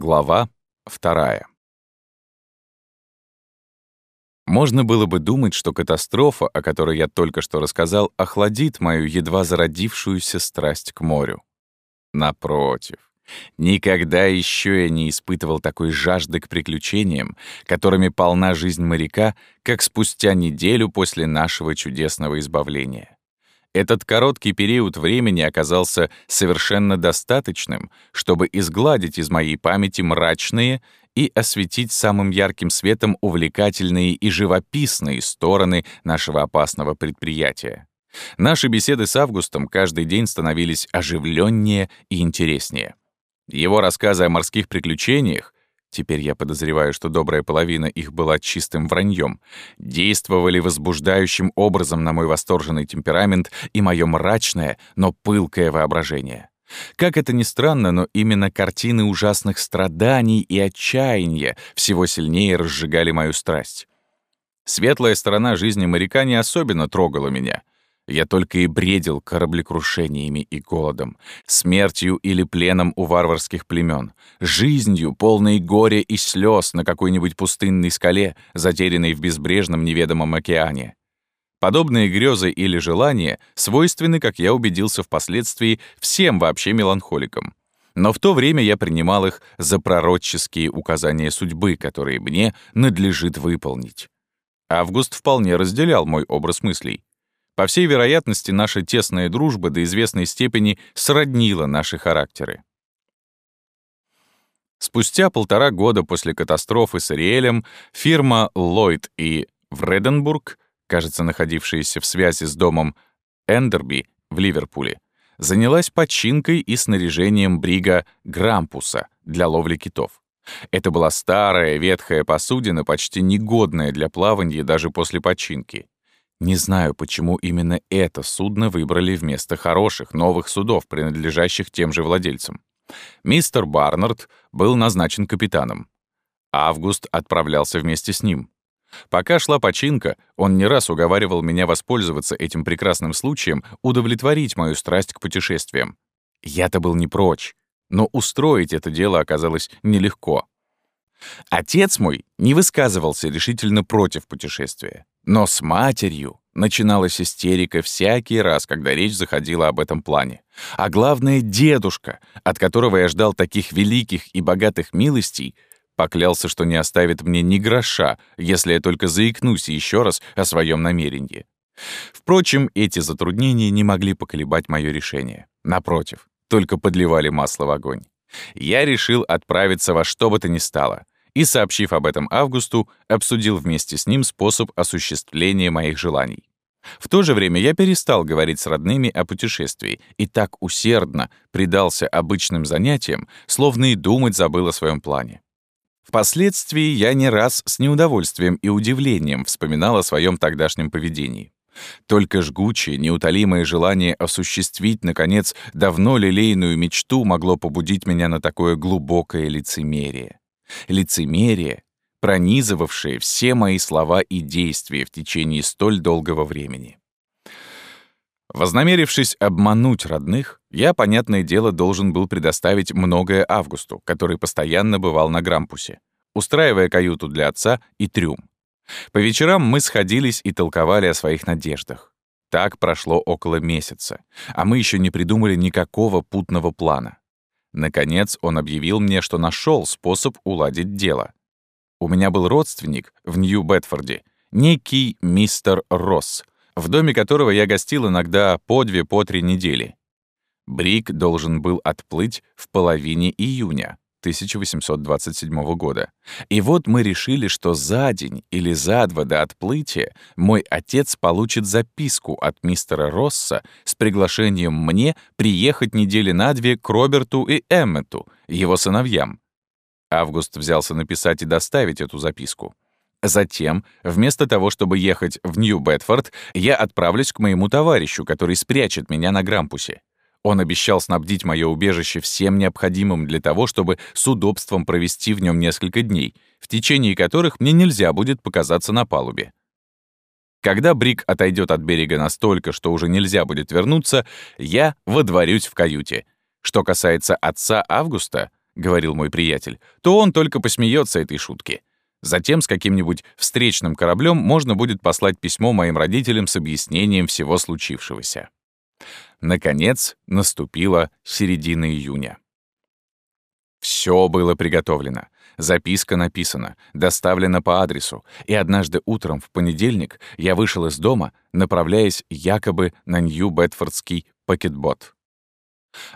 Глава вторая. Можно было бы думать, что катастрофа, о которой я только что рассказал, охладит мою едва зародившуюся страсть к морю. Напротив, никогда еще я не испытывал такой жажды к приключениям, которыми полна жизнь моряка, как спустя неделю после нашего чудесного избавления. Этот короткий период времени оказался совершенно достаточным, чтобы изгладить из моей памяти мрачные и осветить самым ярким светом увлекательные и живописные стороны нашего опасного предприятия. Наши беседы с Августом каждый день становились оживленнее и интереснее. Его рассказы о морских приключениях теперь я подозреваю, что добрая половина их была чистым враньем, действовали возбуждающим образом на мой восторженный темперамент и мое мрачное, но пылкое воображение. Как это ни странно, но именно картины ужасных страданий и отчаяния всего сильнее разжигали мою страсть. Светлая сторона жизни моряка не особенно трогала меня — я только и бредил кораблекрушениями и голодом, смертью или пленом у варварских племен, жизнью, полной горя и слез на какой-нибудь пустынной скале, затерянной в безбрежном неведомом океане. Подобные грезы или желания свойственны, как я убедился впоследствии, всем вообще меланхоликам. Но в то время я принимал их за пророческие указания судьбы, которые мне надлежит выполнить. Август вполне разделял мой образ мыслей. По всей вероятности, наша тесная дружба до известной степени сроднила наши характеры. Спустя полтора года после катастрофы с Ариэлем фирма Lloyd и Вреденбург, кажется, находившаяся в связи с домом Эндерби в Ливерпуле, занялась починкой и снаряжением брига Грампуса для ловли китов. Это была старая ветхая посудина, почти негодная для плавания даже после починки. Не знаю, почему именно это судно выбрали вместо хороших новых судов, принадлежащих тем же владельцам. Мистер Барнард был назначен капитаном. Август отправлялся вместе с ним. Пока шла починка, он не раз уговаривал меня воспользоваться этим прекрасным случаем, удовлетворить мою страсть к путешествиям. Я-то был не прочь, но устроить это дело оказалось нелегко. Отец мой не высказывался решительно против путешествия. Но с матерью начиналась истерика всякий раз, когда речь заходила об этом плане. А главное, дедушка, от которого я ждал таких великих и богатых милостей, поклялся, что не оставит мне ни гроша, если я только заикнусь еще раз о своем намерении. Впрочем, эти затруднения не могли поколебать мое решение. Напротив, только подливали масло в огонь. Я решил отправиться во что бы то ни стало — и, сообщив об этом Августу, обсудил вместе с ним способ осуществления моих желаний. В то же время я перестал говорить с родными о путешествии и так усердно предался обычным занятиям, словно и думать забыл о своем плане. Впоследствии я не раз с неудовольствием и удивлением вспоминал о своем тогдашнем поведении. Только жгучее, неутолимое желание осуществить, наконец, давно лилейную мечту могло побудить меня на такое глубокое лицемерие лицемерие, пронизывавшее все мои слова и действия в течение столь долгого времени. Вознамерившись обмануть родных, я, понятное дело, должен был предоставить многое Августу, который постоянно бывал на Грампусе, устраивая каюту для отца и трюм. По вечерам мы сходились и толковали о своих надеждах. Так прошло около месяца, а мы еще не придумали никакого путного плана. Наконец он объявил мне, что нашел способ уладить дело. У меня был родственник в Нью-Бетфорде, некий мистер Росс, в доме которого я гостил иногда по две, по три недели. Брик должен был отплыть в половине июня. 1827 года. И вот мы решили, что за день или за два до отплытия мой отец получит записку от мистера Росса с приглашением мне приехать недели на две к Роберту и Эммету, его сыновьям. Август взялся написать и доставить эту записку. Затем, вместо того, чтобы ехать в Нью-Бетфорд, я отправлюсь к моему товарищу, который спрячет меня на Грампусе. Он обещал снабдить мое убежище всем необходимым для того, чтобы с удобством провести в нем несколько дней, в течение которых мне нельзя будет показаться на палубе. Когда Брик отойдет от берега настолько, что уже нельзя будет вернуться, я водворюсь в каюте. Что касается отца Августа, говорил мой приятель, то он только посмеется этой шутки. Затем с каким-нибудь встречным кораблем можно будет послать письмо моим родителям с объяснением всего случившегося. Наконец, наступила середина июня. Все было приготовлено. Записка написана, доставлена по адресу, и однажды утром в понедельник я вышел из дома, направляясь якобы на Нью-Бетфордский пакетбот.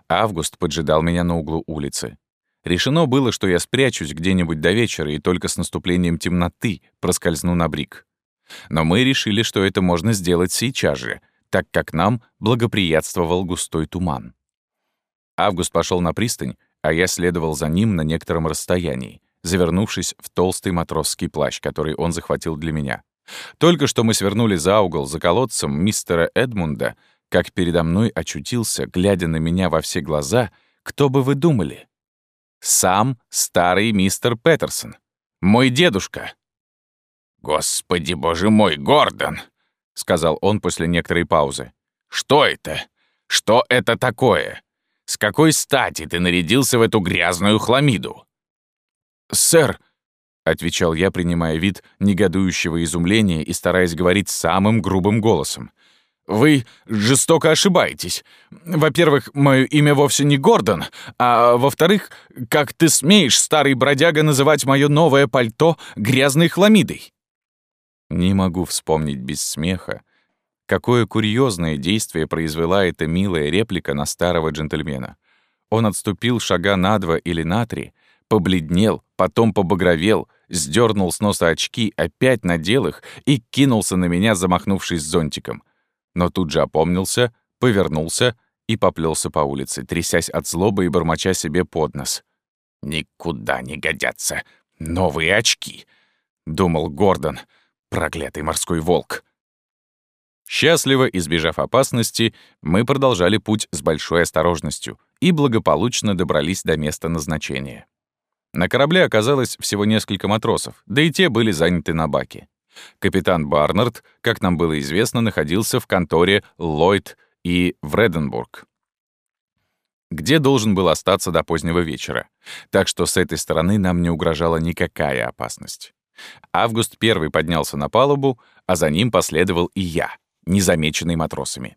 Август поджидал меня на углу улицы. Решено было, что я спрячусь где-нибудь до вечера и только с наступлением темноты проскользну на брик. Но мы решили, что это можно сделать сейчас же, так как нам благоприятствовал густой туман. Август пошел на пристань, а я следовал за ним на некотором расстоянии, завернувшись в толстый матросский плащ, который он захватил для меня. Только что мы свернули за угол за колодцем мистера Эдмунда, как передо мной очутился, глядя на меня во все глаза, кто бы вы думали? Сам старый мистер Петерсон. Мой дедушка. «Господи, боже мой, Гордон!» — сказал он после некоторой паузы. «Что это? Что это такое? С какой стати ты нарядился в эту грязную хламиду?» «Сэр», — отвечал я, принимая вид негодующего изумления и стараясь говорить самым грубым голосом, «вы жестоко ошибаетесь. Во-первых, мое имя вовсе не Гордон, а во-вторых, как ты смеешь, старый бродяга, называть мое новое пальто грязной хламидой?» Не могу вспомнить без смеха, какое курьезное действие произвела эта милая реплика на старого джентльмена. Он отступил шага на два или на три, побледнел, потом побагровел, сдернул с носа очки, опять надел их и кинулся на меня, замахнувшись зонтиком. Но тут же опомнился, повернулся и поплелся по улице, трясясь от злобы и бормоча себе под нос. «Никуда не годятся новые очки», — думал Гордон, проклятый морской волк. Счастливо избежав опасности, мы продолжали путь с большой осторожностью и благополучно добрались до места назначения. На корабле оказалось всего несколько матросов, да и те были заняты на баке. Капитан Барнард, как нам было известно, находился в конторе Ллойд и Вреденбург, где должен был остаться до позднего вечера, так что с этой стороны нам не угрожала никакая опасность. Август первый поднялся на палубу, а за ним последовал и я, незамеченный матросами.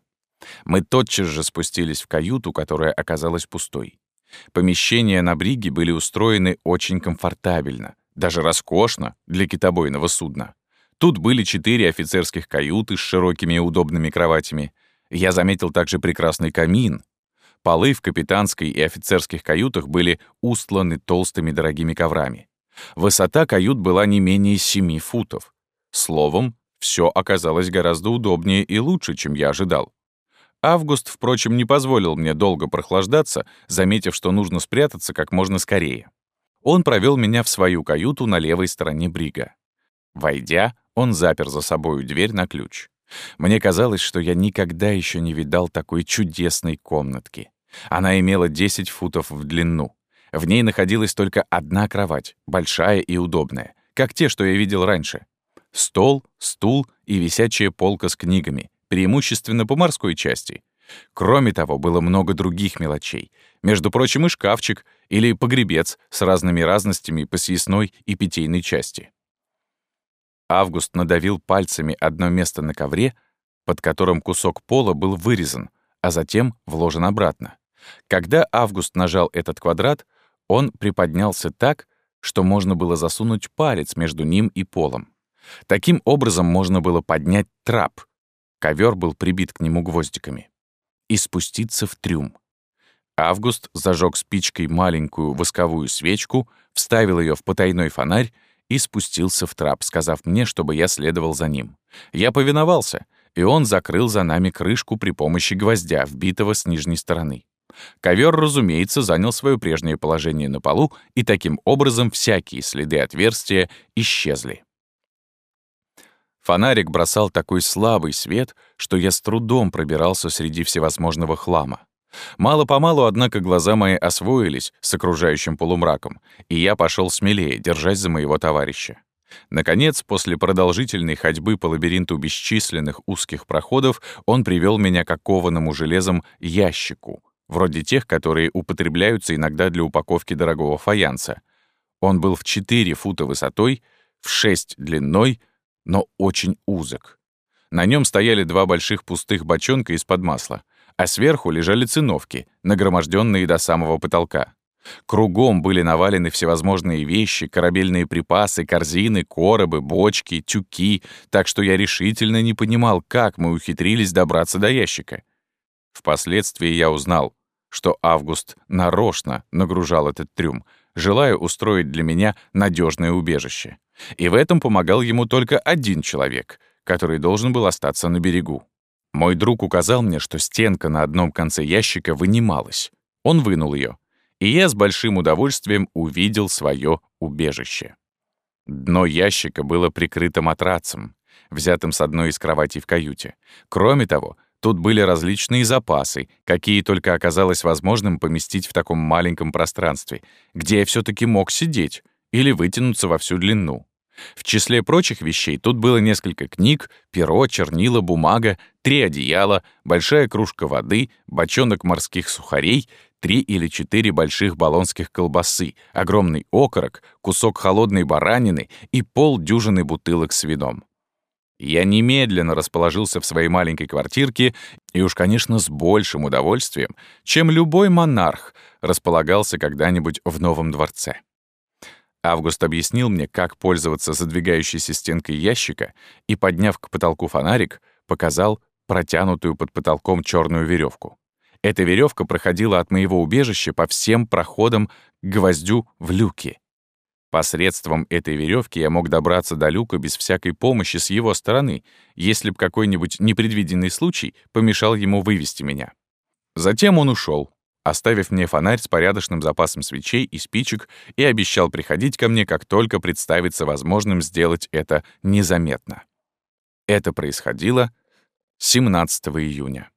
Мы тотчас же спустились в каюту, которая оказалась пустой. Помещения на бриге были устроены очень комфортабельно, даже роскошно для китобойного судна. Тут были четыре офицерских каюты с широкими и удобными кроватями. Я заметил также прекрасный камин. Полы в капитанской и офицерских каютах были устланы толстыми дорогими коврами. Высота кают была не менее семи футов. Словом, все оказалось гораздо удобнее и лучше, чем я ожидал. Август, впрочем, не позволил мне долго прохлаждаться, заметив, что нужно спрятаться как можно скорее. Он провел меня в свою каюту на левой стороне брига. Войдя, он запер за собою дверь на ключ. Мне казалось, что я никогда еще не видал такой чудесной комнатки. Она имела 10 футов в длину. В ней находилась только одна кровать, большая и удобная, как те, что я видел раньше. Стол, стул и висячая полка с книгами, преимущественно по морской части. Кроме того, было много других мелочей. Между прочим, и шкафчик или погребец с разными разностями по съестной и питейной части. Август надавил пальцами одно место на ковре, под которым кусок пола был вырезан, а затем вложен обратно. Когда Август нажал этот квадрат, он приподнялся так, что можно было засунуть палец между ним и полом. Таким образом можно было поднять трап, Ковер был прибит к нему гвоздиками. И спуститься в трюм. Август зажег спичкой маленькую восковую свечку, вставил ее в потайной фонарь и спустился в трап, сказав мне, чтобы я следовал за ним. Я повиновался, и он закрыл за нами крышку при помощи гвоздя, вбитого с нижней стороны. Ковер, разумеется, занял свое прежнее положение на полу, и таким образом всякие следы отверстия исчезли. Фонарик бросал такой слабый свет, что я с трудом пробирался среди всевозможного хлама. Мало-помалу, однако, глаза мои освоились с окружающим полумраком, и я пошел смелее, держась за моего товарища. Наконец, после продолжительной ходьбы по лабиринту бесчисленных узких проходов, он привел меня к окованному железом ящику, вроде тех, которые употребляются иногда для упаковки дорогого фаянса. Он был в 4 фута высотой, в 6 длиной, но очень узок. На нем стояли два больших пустых бочонка из-под масла, а сверху лежали циновки, нагроможденные до самого потолка. Кругом были навалены всевозможные вещи, корабельные припасы, корзины, коробы, бочки, тюки, так что я решительно не понимал, как мы ухитрились добраться до ящика. Впоследствии я узнал, что Август нарочно нагружал этот трюм, желая устроить для меня надежное убежище. И в этом помогал ему только один человек, который должен был остаться на берегу. Мой друг указал мне, что стенка на одном конце ящика вынималась. Он вынул ее, и я с большим удовольствием увидел свое убежище. Дно ящика было прикрыто матрацем, взятым с одной из кроватей в каюте. Кроме того, тут были различные запасы, какие только оказалось возможным поместить в таком маленьком пространстве, где я все таки мог сидеть или вытянуться во всю длину. В числе прочих вещей тут было несколько книг, перо, чернила, бумага, три одеяла, большая кружка воды, бочонок морских сухарей, три или четыре больших болонских колбасы, огромный окорок, кусок холодной баранины и полдюжины бутылок с вином. Я немедленно расположился в своей маленькой квартирке и уж, конечно, с большим удовольствием, чем любой монарх располагался когда-нибудь в новом дворце. Август объяснил мне, как пользоваться задвигающейся стенкой ящика и, подняв к потолку фонарик, показал протянутую под потолком черную веревку. Эта веревка проходила от моего убежища по всем проходам к гвоздю в люке. Посредством этой веревки я мог добраться до люка без всякой помощи с его стороны, если б какой-нибудь непредвиденный случай помешал ему вывести меня. Затем он ушел, оставив мне фонарь с порядочным запасом свечей и спичек и обещал приходить ко мне, как только представится возможным сделать это незаметно. Это происходило 17 июня.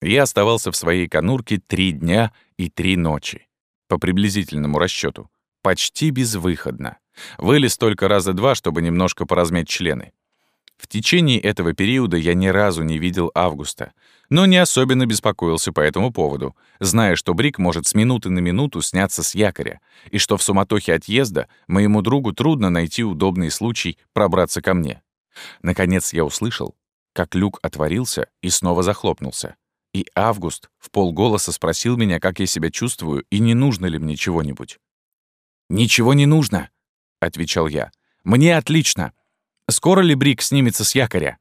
Я оставался в своей конурке три дня и три ночи, по приблизительному расчету, почти безвыходно. Вылез только раза два, чтобы немножко поразмять члены. В течение этого периода я ни разу не видел Августа, но не особенно беспокоился по этому поводу, зная, что Брик может с минуты на минуту сняться с якоря, и что в суматохе отъезда моему другу трудно найти удобный случай пробраться ко мне. Наконец я услышал, как люк отворился и снова захлопнулся. И Август в полголоса спросил меня, как я себя чувствую и не нужно ли мне чего-нибудь. «Ничего не нужно», — отвечал я. «Мне отлично. Скоро ли Брик снимется с якоря?»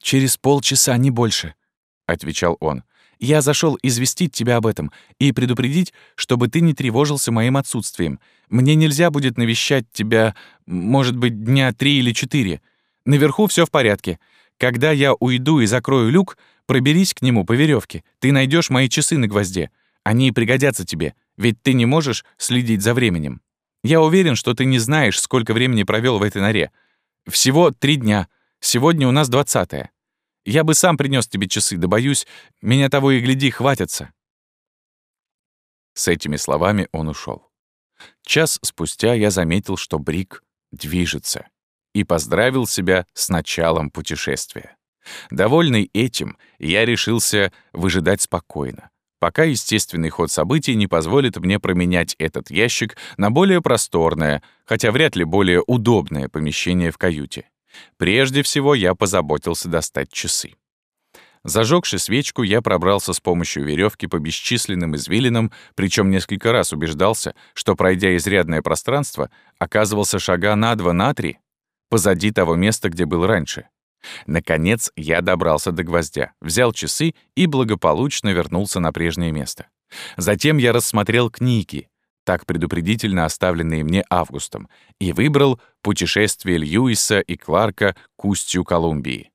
«Через полчаса, не больше», — отвечал он. «Я зашел известить тебя об этом и предупредить, чтобы ты не тревожился моим отсутствием. Мне нельзя будет навещать тебя, может быть, дня три или четыре. Наверху все в порядке. Когда я уйду и закрою люк, Проберись к нему по веревке. Ты найдешь мои часы на гвозде. Они пригодятся тебе, ведь ты не можешь следить за временем. Я уверен, что ты не знаешь, сколько времени провел в этой норе. Всего три дня. Сегодня у нас двадцатое. Я бы сам принес тебе часы, да боюсь, меня того и гляди, хватятся». С этими словами он ушел. Час спустя я заметил, что Брик движется, и поздравил себя с началом путешествия. Довольный этим, я решился выжидать спокойно, пока естественный ход событий не позволит мне променять этот ящик на более просторное, хотя вряд ли более удобное помещение в каюте. Прежде всего я позаботился достать часы. Зажегши свечку, я пробрался с помощью веревки по бесчисленным извилинам, причем несколько раз убеждался, что, пройдя изрядное пространство, оказывался шага на два, на три позади того места, где был раньше. Наконец я добрался до гвоздя, взял часы и благополучно вернулся на прежнее место. Затем я рассмотрел книги, так предупредительно оставленные мне Августом, и выбрал «Путешествие Льюиса и Кларка к устью Колумбии».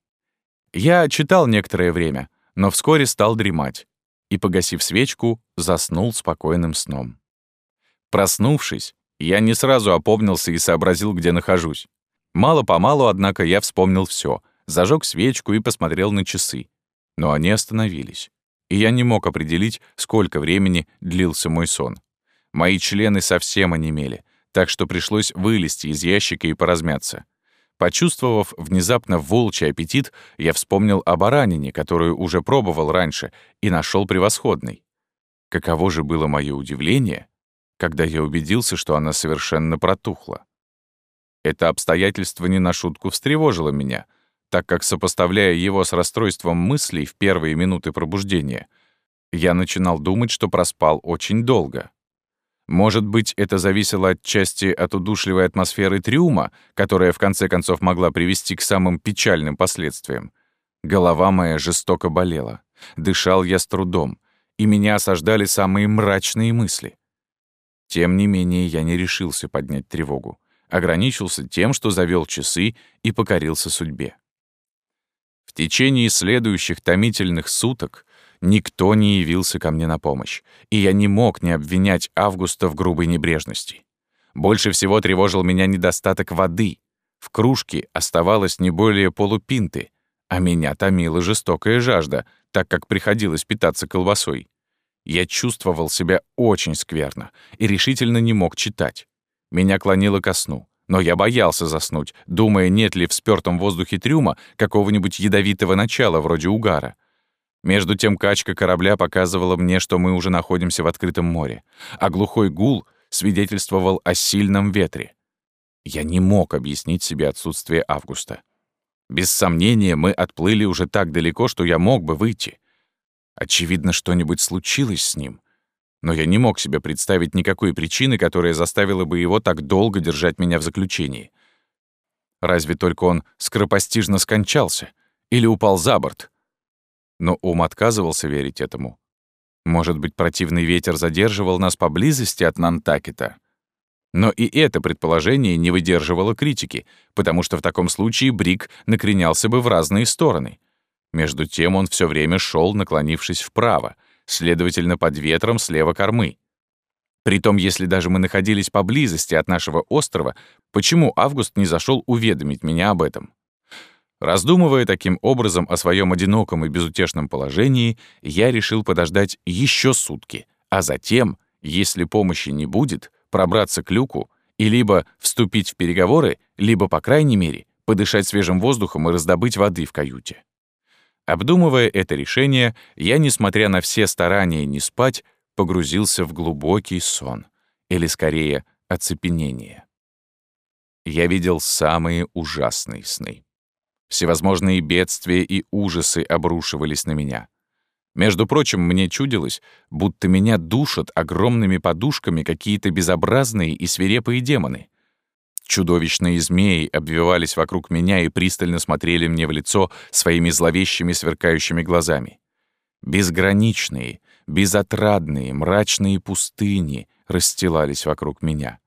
Я читал некоторое время, но вскоре стал дремать и, погасив свечку, заснул спокойным сном. Проснувшись, я не сразу опомнился и сообразил, где нахожусь. Мало-помалу, однако, я вспомнил все зажег свечку и посмотрел на часы. Но они остановились, и я не мог определить, сколько времени длился мой сон. Мои члены совсем онемели, так что пришлось вылезти из ящика и поразмяться. Почувствовав внезапно волчий аппетит, я вспомнил о баранине, которую уже пробовал раньше, и нашел превосходный. Каково же было мое удивление, когда я убедился, что она совершенно протухла. Это обстоятельство не на шутку встревожило меня, так как, сопоставляя его с расстройством мыслей в первые минуты пробуждения, я начинал думать, что проспал очень долго. Может быть, это зависело отчасти от удушливой атмосферы трюма, которая в конце концов могла привести к самым печальным последствиям. Голова моя жестоко болела. Дышал я с трудом, и меня осаждали самые мрачные мысли. Тем не менее, я не решился поднять тревогу. Ограничился тем, что завел часы и покорился судьбе. В течение следующих томительных суток Никто не явился ко мне на помощь, и я не мог не обвинять Августа в грубой небрежности. Больше всего тревожил меня недостаток воды. В кружке оставалось не более полупинты, а меня томила жестокая жажда, так как приходилось питаться колбасой. Я чувствовал себя очень скверно и решительно не мог читать. Меня клонило ко сну, но я боялся заснуть, думая, нет ли в спёртом воздухе трюма какого-нибудь ядовитого начала вроде угара. Между тем качка корабля показывала мне, что мы уже находимся в открытом море, а глухой гул свидетельствовал о сильном ветре. Я не мог объяснить себе отсутствие Августа. Без сомнения, мы отплыли уже так далеко, что я мог бы выйти. Очевидно, что-нибудь случилось с ним. Но я не мог себе представить никакой причины, которая заставила бы его так долго держать меня в заключении. Разве только он скоропостижно скончался или упал за борт — но ум отказывался верить этому. Может быть, противный ветер задерживал нас поблизости от Нантакета? Но и это предположение не выдерживало критики, потому что в таком случае Брик накренялся бы в разные стороны. Между тем он все время шел, наклонившись вправо, следовательно, под ветром слева кормы. Притом, если даже мы находились поблизости от нашего острова, почему Август не зашел уведомить меня об этом? Раздумывая таким образом о своем одиноком и безутешном положении, я решил подождать еще сутки, а затем, если помощи не будет, пробраться к люку и либо вступить в переговоры, либо, по крайней мере, подышать свежим воздухом и раздобыть воды в каюте. Обдумывая это решение, я, несмотря на все старания не спать, погрузился в глубокий сон, или, скорее, оцепенение. Я видел самые ужасные сны. Всевозможные бедствия и ужасы обрушивались на меня. Между прочим, мне чудилось, будто меня душат огромными подушками какие-то безобразные и свирепые демоны. Чудовищные змеи обвивались вокруг меня и пристально смотрели мне в лицо своими зловещими сверкающими глазами. Безграничные, безотрадные, мрачные пустыни расстилались вокруг меня.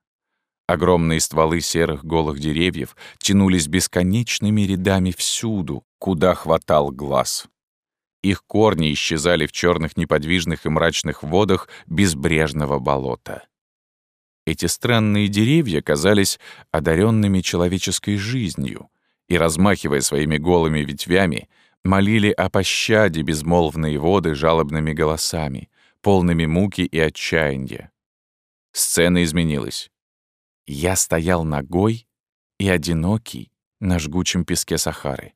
Огромные стволы серых голых деревьев тянулись бесконечными рядами всюду, куда хватал глаз. Их корни исчезали в черных неподвижных и мрачных водах безбрежного болота. Эти странные деревья казались одаренными человеческой жизнью и, размахивая своими голыми ветвями, молили о пощаде безмолвные воды жалобными голосами, полными муки и отчаяния. Сцена изменилась. Я стоял ногой и одинокий на жгучем песке Сахары.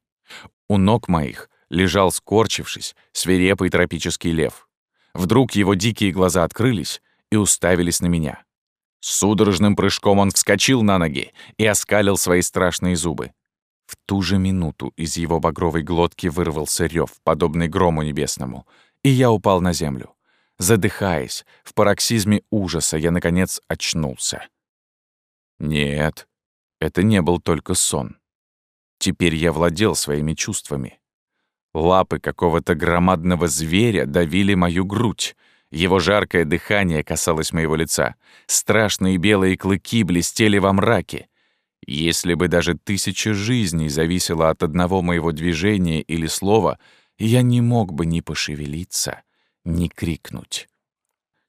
У ног моих лежал, скорчившись, свирепый тропический лев. Вдруг его дикие глаза открылись и уставились на меня. Судорожным прыжком он вскочил на ноги и оскалил свои страшные зубы. В ту же минуту из его багровой глотки вырвался рев, подобный грому небесному, и я упал на землю. Задыхаясь, в пароксизме ужаса я, наконец, очнулся. Нет, это не был только сон. Теперь я владел своими чувствами. Лапы какого-то громадного зверя давили мою грудь. Его жаркое дыхание касалось моего лица. Страшные белые клыки блестели во мраке. Если бы даже тысяча жизней зависело от одного моего движения или слова, я не мог бы ни пошевелиться, ни крикнуть.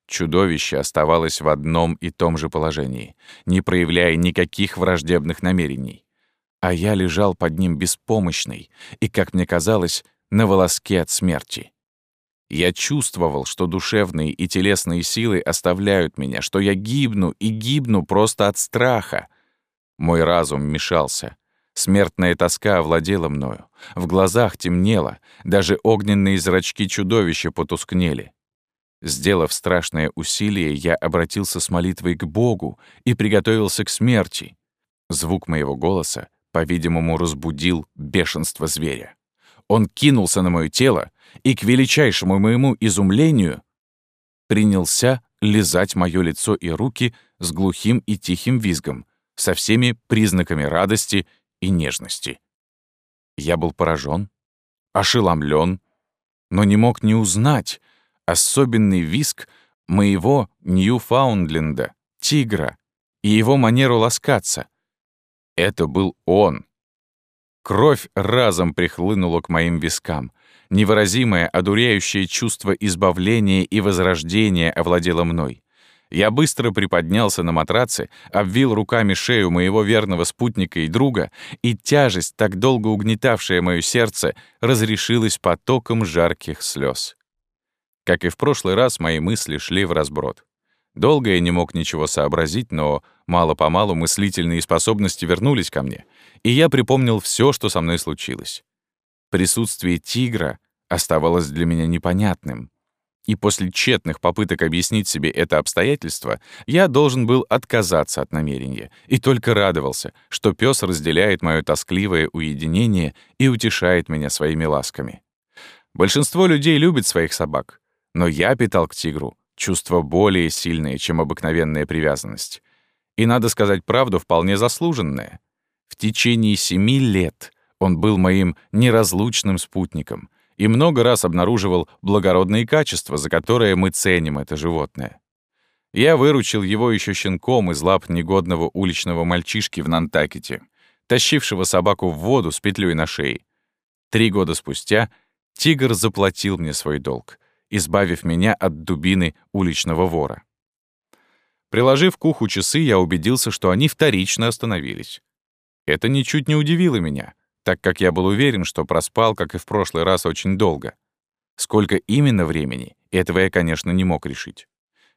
Чудовище оставалось в одном и том же положении, не проявляя никаких враждебных намерений. А я лежал под ним беспомощный и, как мне казалось, на волоске от смерти. Я чувствовал, что душевные и телесные силы оставляют меня, что я гибну и гибну просто от страха. Мой разум мешался. Смертная тоска овладела мною. В глазах темнело, даже огненные зрачки чудовища потускнели. Сделав страшное усилие, я обратился с молитвой к Богу и приготовился к смерти. Звук моего голоса, по-видимому, разбудил бешенство зверя. Он кинулся на мое тело и, к величайшему моему изумлению, принялся лизать мое лицо и руки с глухим и тихим визгом, со всеми признаками радости и нежности. Я был поражен, ошеломлен, но не мог не узнать особенный виск моего Ньюфаундленда, тигра, и его манеру ласкаться. Это был он. Кровь разом прихлынула к моим вискам. Невыразимое, одуряющее чувство избавления и возрождения овладело мной. Я быстро приподнялся на матраце, обвил руками шею моего верного спутника и друга, и тяжесть, так долго угнетавшая мое сердце, разрешилась потоком жарких слез. Как и в прошлый раз, мои мысли шли в разброд. Долго я не мог ничего сообразить, но мало-помалу мыслительные способности вернулись ко мне, и я припомнил все, что со мной случилось. Присутствие тигра оставалось для меня непонятным — и после тщетных попыток объяснить себе это обстоятельство, я должен был отказаться от намерения и только радовался, что пес разделяет мое тоскливое уединение и утешает меня своими ласками. Большинство людей любит своих собак, но я питал к тигру чувство более сильное, чем обыкновенная привязанность. И, надо сказать правду, вполне заслуженное. В течение семи лет он был моим неразлучным спутником — и много раз обнаруживал благородные качества, за которые мы ценим это животное. Я выручил его еще щенком из лап негодного уличного мальчишки в Нантакете, тащившего собаку в воду с петлей на шее. Три года спустя тигр заплатил мне свой долг, избавив меня от дубины уличного вора. Приложив к уху часы, я убедился, что они вторично остановились. Это ничуть не удивило меня — так как я был уверен, что проспал, как и в прошлый раз, очень долго. Сколько именно времени, этого я, конечно, не мог решить.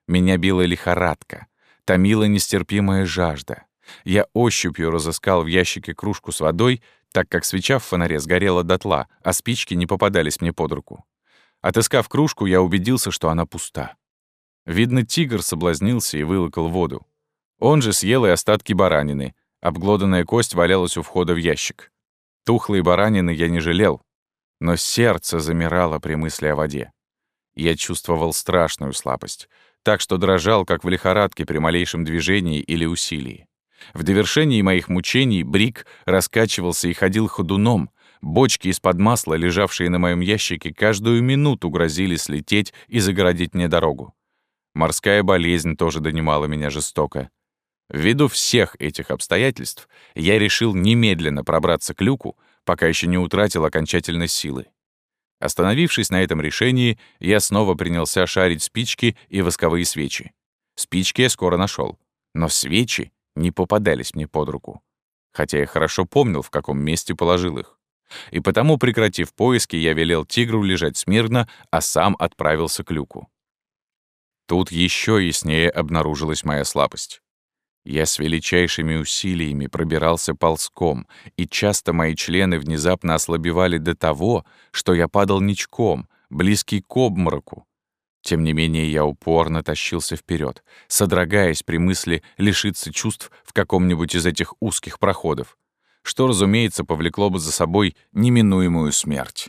Меня била лихорадка, томила нестерпимая жажда. Я ощупью разыскал в ящике кружку с водой, так как свеча в фонаре сгорела дотла, а спички не попадались мне под руку. Отыскав кружку, я убедился, что она пуста. Видно, тигр соблазнился и вылокал воду. Он же съел и остатки баранины. Обглоданная кость валялась у входа в ящик. Тухлые баранины я не жалел, но сердце замирало при мысли о воде. Я чувствовал страшную слабость, так что дрожал, как в лихорадке при малейшем движении или усилии. В довершении моих мучений Брик раскачивался и ходил ходуном, бочки из-под масла, лежавшие на моем ящике, каждую минуту грозили слететь и загородить мне дорогу. Морская болезнь тоже донимала меня жестоко. Ввиду всех этих обстоятельств я решил немедленно пробраться к люку, пока еще не утратил окончательно силы. Остановившись на этом решении, я снова принялся шарить спички и восковые свечи. Спички я скоро нашел, но свечи не попадались мне под руку, хотя я хорошо помнил, в каком месте положил их. И потому, прекратив поиски, я велел тигру лежать смирно, а сам отправился к люку. Тут еще яснее обнаружилась моя слабость. Я с величайшими усилиями пробирался ползком, и часто мои члены внезапно ослабевали до того, что я падал ничком, близкий к обмороку. Тем не менее, я упорно тащился вперед, содрогаясь при мысли лишиться чувств в каком-нибудь из этих узких проходов, что, разумеется, повлекло бы за собой неминуемую смерть.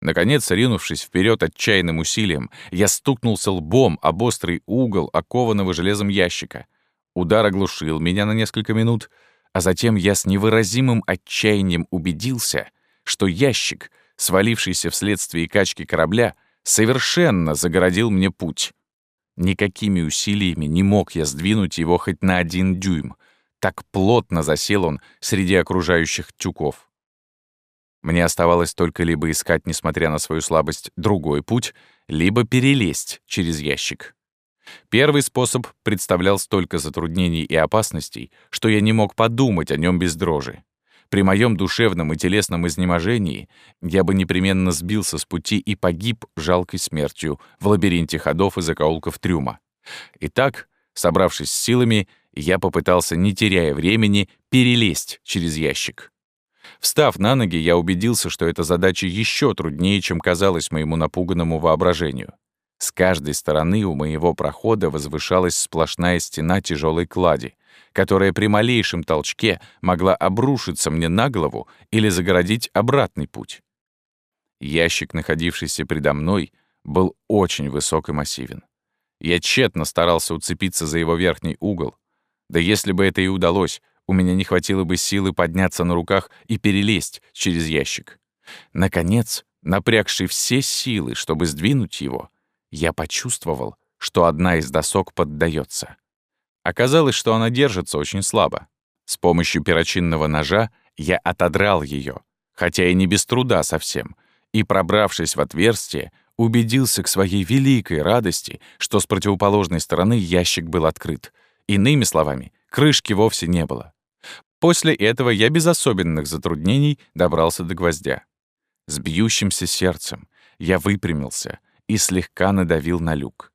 Наконец, ринувшись вперед отчаянным усилием, я стукнулся лбом об острый угол окованного железом ящика — Удар оглушил меня на несколько минут, а затем я с невыразимым отчаянием убедился, что ящик, свалившийся вследствие качки корабля, совершенно загородил мне путь. Никакими усилиями не мог я сдвинуть его хоть на один дюйм. Так плотно засел он среди окружающих тюков. Мне оставалось только либо искать, несмотря на свою слабость, другой путь, либо перелезть через ящик. Первый способ представлял столько затруднений и опасностей, что я не мог подумать о нем без дрожи. При моем душевном и телесном изнеможении я бы непременно сбился с пути и погиб жалкой смертью в лабиринте ходов и закоулков трюма. Итак, собравшись с силами, Я попытался, не теряя времени, перелезть через ящик. Встав на ноги, я убедился, что эта задача еще труднее, чем казалось моему напуганному воображению. С каждой стороны у моего прохода возвышалась сплошная стена тяжелой клади, которая при малейшем толчке могла обрушиться мне на голову или загородить обратный путь. Ящик, находившийся предо мной, был очень высок и массивен. Я тщетно старался уцепиться за его верхний угол. Да если бы это и удалось, у меня не хватило бы силы подняться на руках и перелезть через ящик. Наконец, напрягший все силы, чтобы сдвинуть его, я почувствовал, что одна из досок поддается. Оказалось, что она держится очень слабо. С помощью перочинного ножа я отодрал ее, хотя и не без труда совсем, и, пробравшись в отверстие, убедился к своей великой радости, что с противоположной стороны ящик был открыт. Иными словами, крышки вовсе не было. После этого я без особенных затруднений добрался до гвоздя. С бьющимся сердцем я выпрямился и слегка надавил на люк.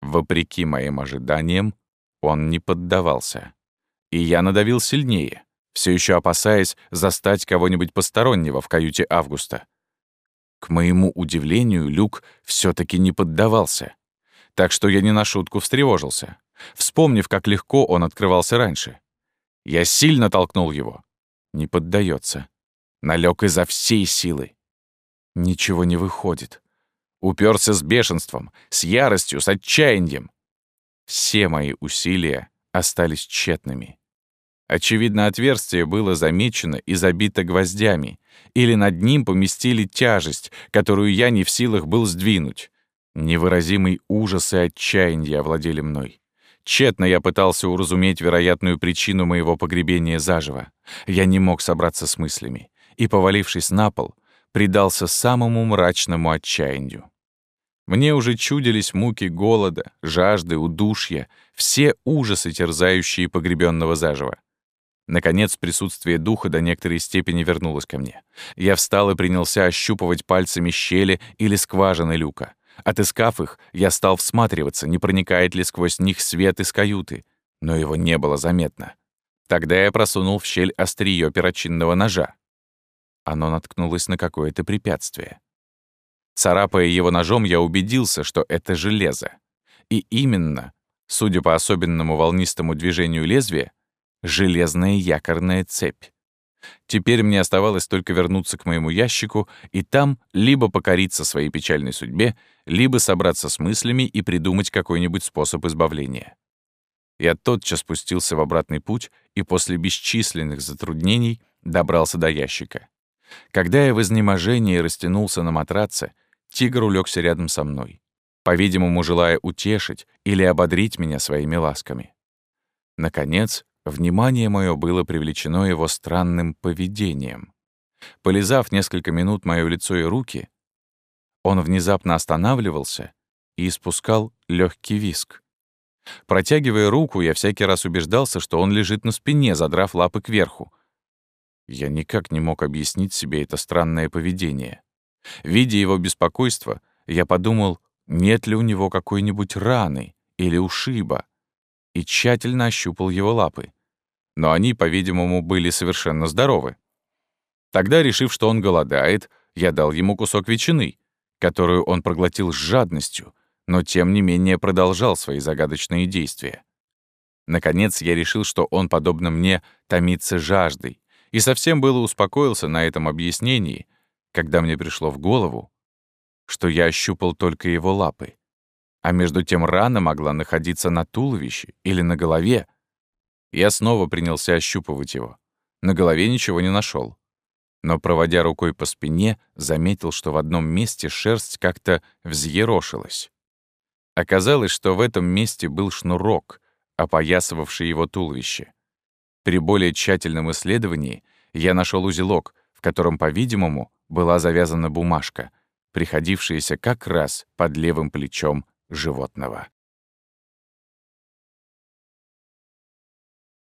Вопреки моим ожиданиям, он не поддавался. И я надавил сильнее, все еще опасаясь застать кого-нибудь постороннего в каюте Августа. К моему удивлению, люк все таки не поддавался. Так что я не на шутку встревожился, вспомнив, как легко он открывался раньше. Я сильно толкнул его. Не поддается. Налег изо всей силы. Ничего не выходит. Уперся с бешенством, с яростью, с отчаянием. Все мои усилия остались тщетными. Очевидно, отверстие было замечено и забито гвоздями, или над ним поместили тяжесть, которую я не в силах был сдвинуть. Невыразимый ужас и отчаяние овладели мной. Тщетно я пытался уразуметь вероятную причину моего погребения заживо. Я не мог собраться с мыслями и, повалившись на пол, предался самому мрачному отчаянию. Мне уже чудились муки голода, жажды, удушья, все ужасы, терзающие погребенного заживо. Наконец, присутствие духа до некоторой степени вернулось ко мне. Я встал и принялся ощупывать пальцами щели или скважины люка. Отыскав их, я стал всматриваться, не проникает ли сквозь них свет из каюты, но его не было заметно. Тогда я просунул в щель острие перочинного ножа. Оно наткнулось на какое-то препятствие. Царапая его ножом, я убедился, что это железо. И именно, судя по особенному волнистому движению лезвия, железная якорная цепь. Теперь мне оставалось только вернуться к моему ящику и там либо покориться своей печальной судьбе, либо собраться с мыслями и придумать какой-нибудь способ избавления. Я тотчас спустился в обратный путь и после бесчисленных затруднений добрался до ящика. Когда я в изнеможении растянулся на матраце, тигр улегся рядом со мной, по-видимому, желая утешить или ободрить меня своими ласками. Наконец, Внимание мое было привлечено его странным поведением. Полизав несколько минут моё лицо и руки, он внезапно останавливался и испускал легкий виск. Протягивая руку, я всякий раз убеждался, что он лежит на спине, задрав лапы кверху. Я никак не мог объяснить себе это странное поведение. Видя его беспокойство, я подумал, нет ли у него какой-нибудь раны или ушиба, и тщательно ощупал его лапы. Но они, по-видимому, были совершенно здоровы. Тогда, решив, что он голодает, я дал ему кусок ветчины, которую он проглотил с жадностью, но тем не менее продолжал свои загадочные действия. Наконец, я решил, что он, подобно мне, томится жаждой, и совсем было успокоился на этом объяснении, когда мне пришло в голову, что я ощупал только его лапы. А между тем рана могла находиться на туловище или на голове. Я снова принялся ощупывать его. На голове ничего не нашел. Но, проводя рукой по спине, заметил, что в одном месте шерсть как-то взъерошилась. Оказалось, что в этом месте был шнурок, опоясывавший его туловище. При более тщательном исследовании я нашел узелок, в котором, по-видимому, была завязана бумажка, приходившаяся как раз под левым плечом животного.